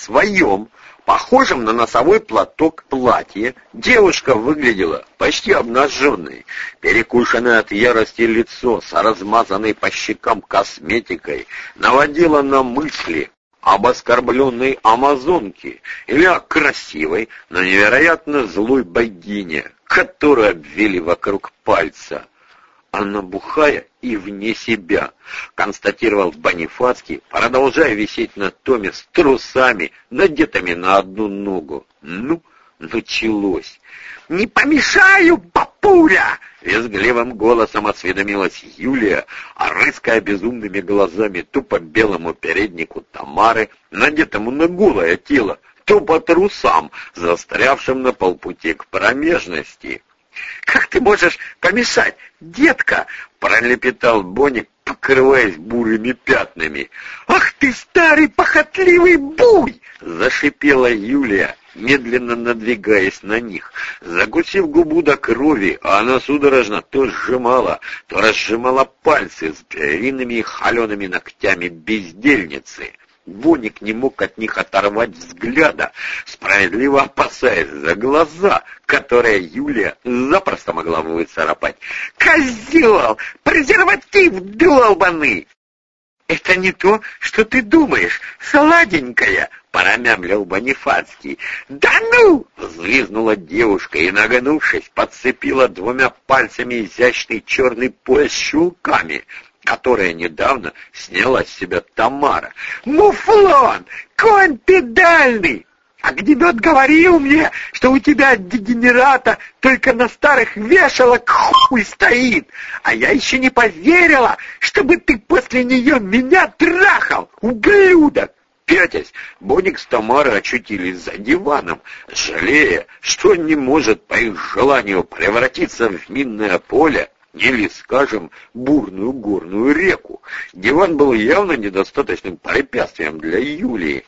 своем, похожем на носовой платок платье, девушка выглядела почти обнаженной. Перекушенное от ярости лицо с размазанной по щекам косметикой наводило на мысли об оскорбленной амазонке или о красивой, но невероятно злой богине, которую обвели вокруг пальца. Она бухая и вне себя, констатировал Бонифацкий, продолжая висеть на томе с трусами, надетыми на одну ногу. Ну, началось. «Не помешаю, папуля!» — визгливым голосом осведомилась Юлия, а рыская безумными глазами то по белому переднику Тамары, надетому на голое тело, то по трусам, застрявшим на полпути к промежности. «Как ты можешь помешать, детка?» — пролепетал Боник, покрываясь бурыми пятнами. «Ах ты, старый похотливый буй!» — зашипела Юлия, медленно надвигаясь на них. Закусив губу до крови, а она судорожно то сжимала, то разжимала пальцы с длинными холеными ногтями бездельницы. Боник не мог от них оторвать взгляда, справедливо опасаясь за глаза, которые Юлия запросто могла выцарапать. «Козел! Презерватив долбанный!» «Это не то, что ты думаешь, сладенькая!» — промямлил Бонифацкий. «Да ну!» — взвизгнула девушка и, нагнувшись, подцепила двумя пальцами изящный черный пояс с щелками — которое недавно сняла с себя Тамара. «Муфлон! Конь педальный!» Огнемет говорил мне, что у тебя дегенерата только на старых вешалок хуй стоит, а я еще не поверила, чтобы ты после нее меня трахал, ублюдок. Пятясь, Боник с Тамарой очутились за диваном, жалея, что не может по их желанию превратиться в минное поле, или, скажем, бурную горную реку. Диван был явно недостаточным препятствием для Юлии.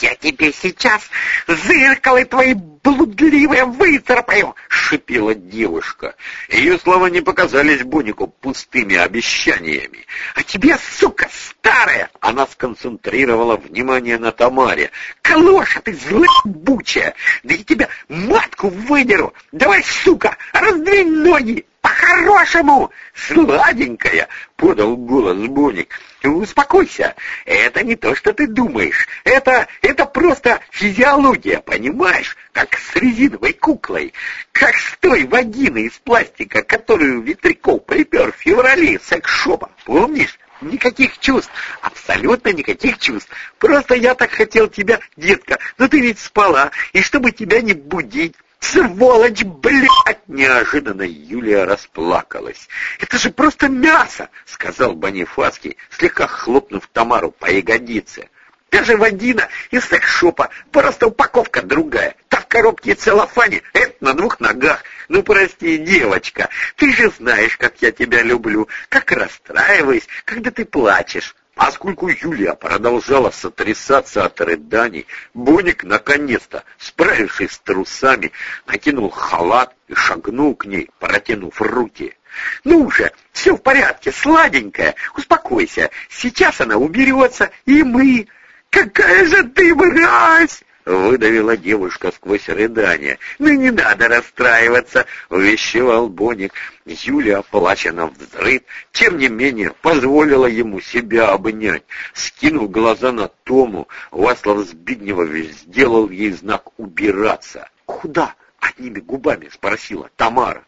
«Я тебе сейчас зеркало твои блудливые выцарапаю!» — шипела девушка. Ее слова не показались Бонику пустыми обещаниями. «А тебе, сука, старая!» Она сконцентрировала внимание на Тамаре. «Калоша ты злобучая! Да я тебя матку выдеру! Давай, сука, раздвинь ноги!» «По-хорошему! Сладенькая!» — подал голос Боник. «Успокойся! Это не то, что ты думаешь. Это, это просто физиология, понимаешь? Как с резиновой куклой. Как с той вагиной из пластика, которую Ветряков припер в феврале секс-шопа. Помнишь? Никаких чувств, абсолютно никаких чувств. Просто я так хотел тебя, детка, но ты ведь спала, и чтобы тебя не будить, «Сволочь, блядь!» Неожиданно Юлия расплакалась. «Это же просто мясо!» — сказал Бонифацкий, слегка хлопнув Тамару по ягодице. «Даже вагина из секс-шопа, просто упаковка другая. Та в коробке и целлофане, это на двух ногах. Ну, прости, девочка, ты же знаешь, как я тебя люблю, как расстраиваюсь, когда ты плачешь». Поскольку Юлия продолжала сотрясаться от рыданий, Боник, наконец-то, справившись с трусами, накинул халат и шагнул к ней, протянув руки. «Ну же, все в порядке, сладенькая, успокойся, сейчас она уберется, и мы...» «Какая же ты мразь!» — выдавила девушка сквозь рыдание. «Ну не надо расстраиваться!» — увещевал Боник. Юля, плача на взрыв, тем не менее позволила ему себя обнять. Скинул глаза на Тому, Васлав Збигневов сделал ей знак «убираться». «Куда?» — одними губами спросила Тамара.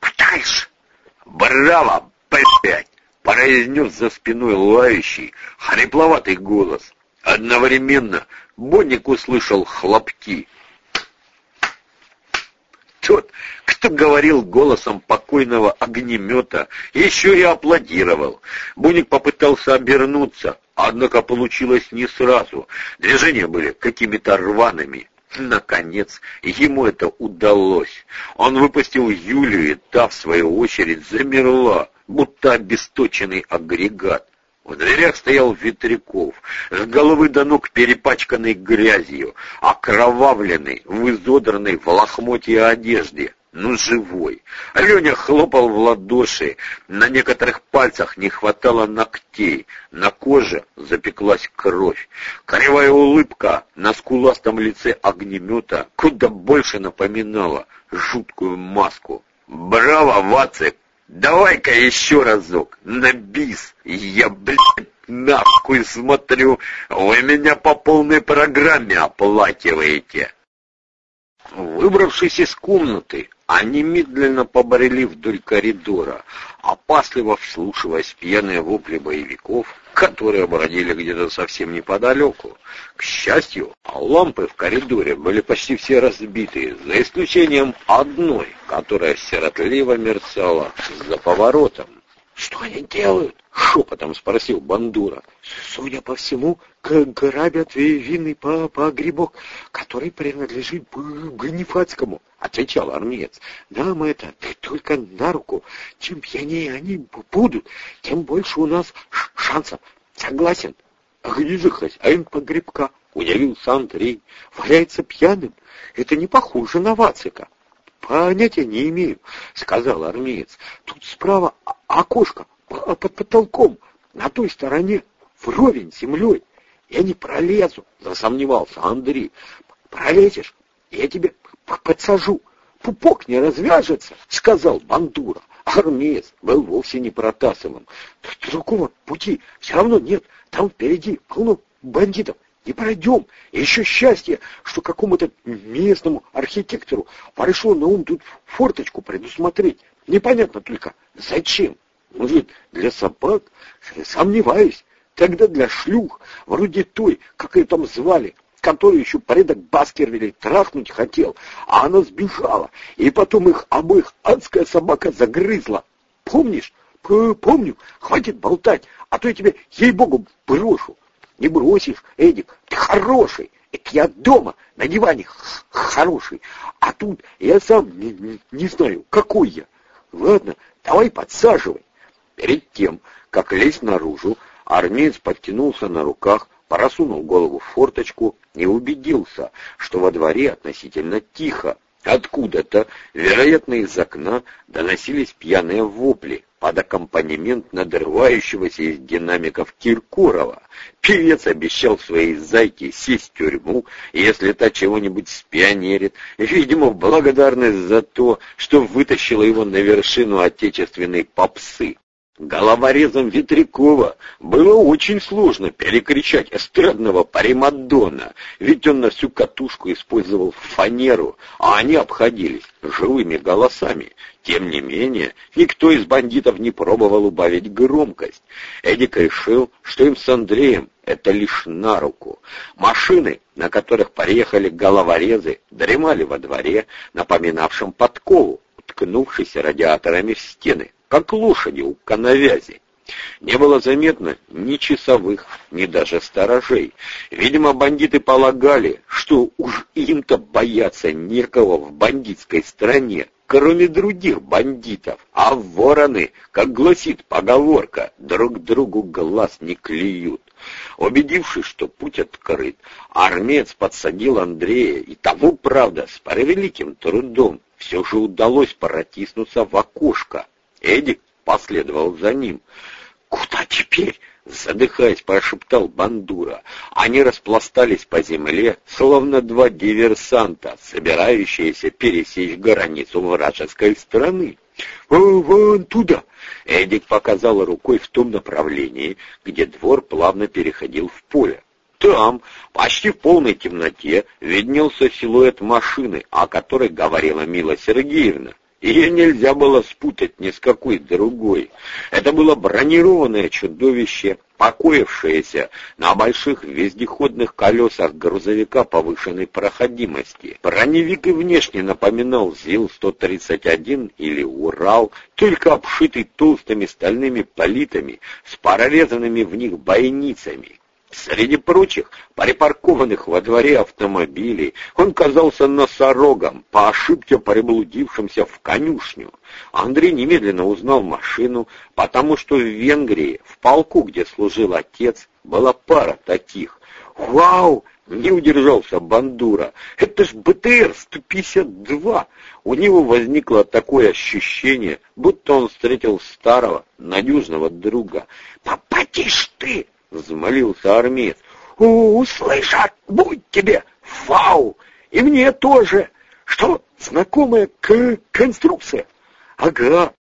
«Подальше!» «Браво, блядь!» — произнес за спиной лающий, хрипловатый голос. Одновременно Бонник услышал хлопки. Тот, кто говорил голосом покойного огнемета, еще и аплодировал. Буник попытался обернуться, однако получилось не сразу. Движения были какими-то рваными. Наконец, ему это удалось. Он выпустил Юлию, и та, в свою очередь, замерла, будто обесточенный агрегат. В дверях стоял Ветряков, с головы до ног перепачканный грязью, окровавленный, в изодранной в лохмотье одежде. но живой. Леня хлопал в ладоши, на некоторых пальцах не хватало ногтей, на коже запеклась кровь. Кривая улыбка на скуластом лице огнемета куда больше напоминала жуткую маску. «Браво, Вацик! Давай-ка еще разок, на бис! Я, блядь, нахуй смотрю, вы меня по полной программе оплакиваете!» Выбравшись из комнаты, они медленно побрели вдоль коридора, опасливо вслушиваясь в пьяные вопли боевиков, которые бродили где-то совсем неподалеку. К счастью, лампы в коридоре были почти все разбиты, за исключением одной, которая сиротливо мерцала за поворотом. «Что они делают?» — шепотом спросил Бандура. «Судя по всему, грабят винный погребок, который принадлежит Бонифацкому», — отвечал армеец. «Нам это только на руку. Чем пьянее они будут, тем больше у нас шансов. Согласен?» «А где хозяин погребка?» — удивился Андрей. «Валяется пьяным. Это не похоже на Вацика». «Понятия не имею», — сказал армеец. «Тут справа окошко под потолком, на той стороне, вровень с землей. Я не пролезу», — засомневался Андрей. «Пролезешь, я тебе подсажу. Пупок не развяжется», — сказал Бандура. Армеец был вовсе не Протасовым. Другого пути все равно нет. Там впереди полно бандитов не пройдем. И еще счастье, что какому-то местному архитектору пришло на ум тут форточку предусмотреть. Непонятно только, зачем. Может, для собак? Сомневаюсь. Тогда для шлюх, вроде той, как ее там звали, которую еще порядок Баскервилей трахнуть хотел, а она сбежала, и потом их обоих адская собака загрызла. Помнишь? Помню. Хватит болтать, а то я тебе, ей-богу, брошу. Не бросишь, Эдик, ты хороший. Это я дома, на диване хороший. А тут я сам не, не, не знаю, какой я. Ладно, давай подсаживай. Перед тем, как лезть наружу, армеец подтянулся на руках, просунул голову в форточку и убедился, что во дворе относительно тихо. Откуда-то, вероятно, из окна доносились пьяные вопли под аккомпанемент надрывающегося из динамиков Киркорова. Певец обещал своей зайке сесть в тюрьму, если та чего-нибудь спионерит, видимо, в благодарность за то, что вытащила его на вершину отечественной попсы. Головорезом Ветрякова было очень сложно перекричать эстрадного паримаддона, ведь он на всю катушку использовал фанеру, а они обходились живыми голосами. Тем не менее, никто из бандитов не пробовал убавить громкость. Эдик решил, что им с Андреем это лишь на руку. Машины, на которых поехали головорезы, дремали во дворе, напоминавшем подкову, уткнувшись радиаторами в стены как лошади у коновязи. Не было заметно ни часовых, ни даже сторожей. Видимо, бандиты полагали, что уж им-то бояться некого в бандитской стране, кроме других бандитов. А вороны, как гласит поговорка, друг другу глаз не клюют. Убедившись, что путь открыт, армеец подсадил Андрея, и тому, правда, с превеликим трудом все же удалось протиснуться в окошко, Эдик последовал за ним. «Куда теперь?» — задыхаясь, прошептал Бандура. Они распластались по земле, словно два диверсанта, собирающиеся пересечь границу вражеской страны. «Вон туда!» — Эдик показал рукой в том направлении, где двор плавно переходил в поле. Там, почти в полной темноте, виднелся силуэт машины, о которой говорила Мила Сергеевна. Ее нельзя было спутать ни с какой другой. Это было бронированное чудовище, покоившееся на больших вездеходных колесах грузовика повышенной проходимости. Броневик и внешне напоминал ЗИЛ-131 или Урал, только обшитый толстыми стальными политами с прорезанными в них бойницами. Среди прочих, припаркованных во дворе автомобилей, он казался носорогом, по ошибке приблудившимся в конюшню. Андрей немедленно узнал машину, потому что в Венгрии, в полку, где служил отец, была пара таких. «Вау! Не удержался Бандура. Это ж БТР-152. У него возникло такое ощущение, будто он встретил старого, надежного друга. «Попадишь ты!» — взмолился армеец. «Услышат! Будь тебе! Фау! И мне тоже! Что, знакомая к конструкция?» «Ага,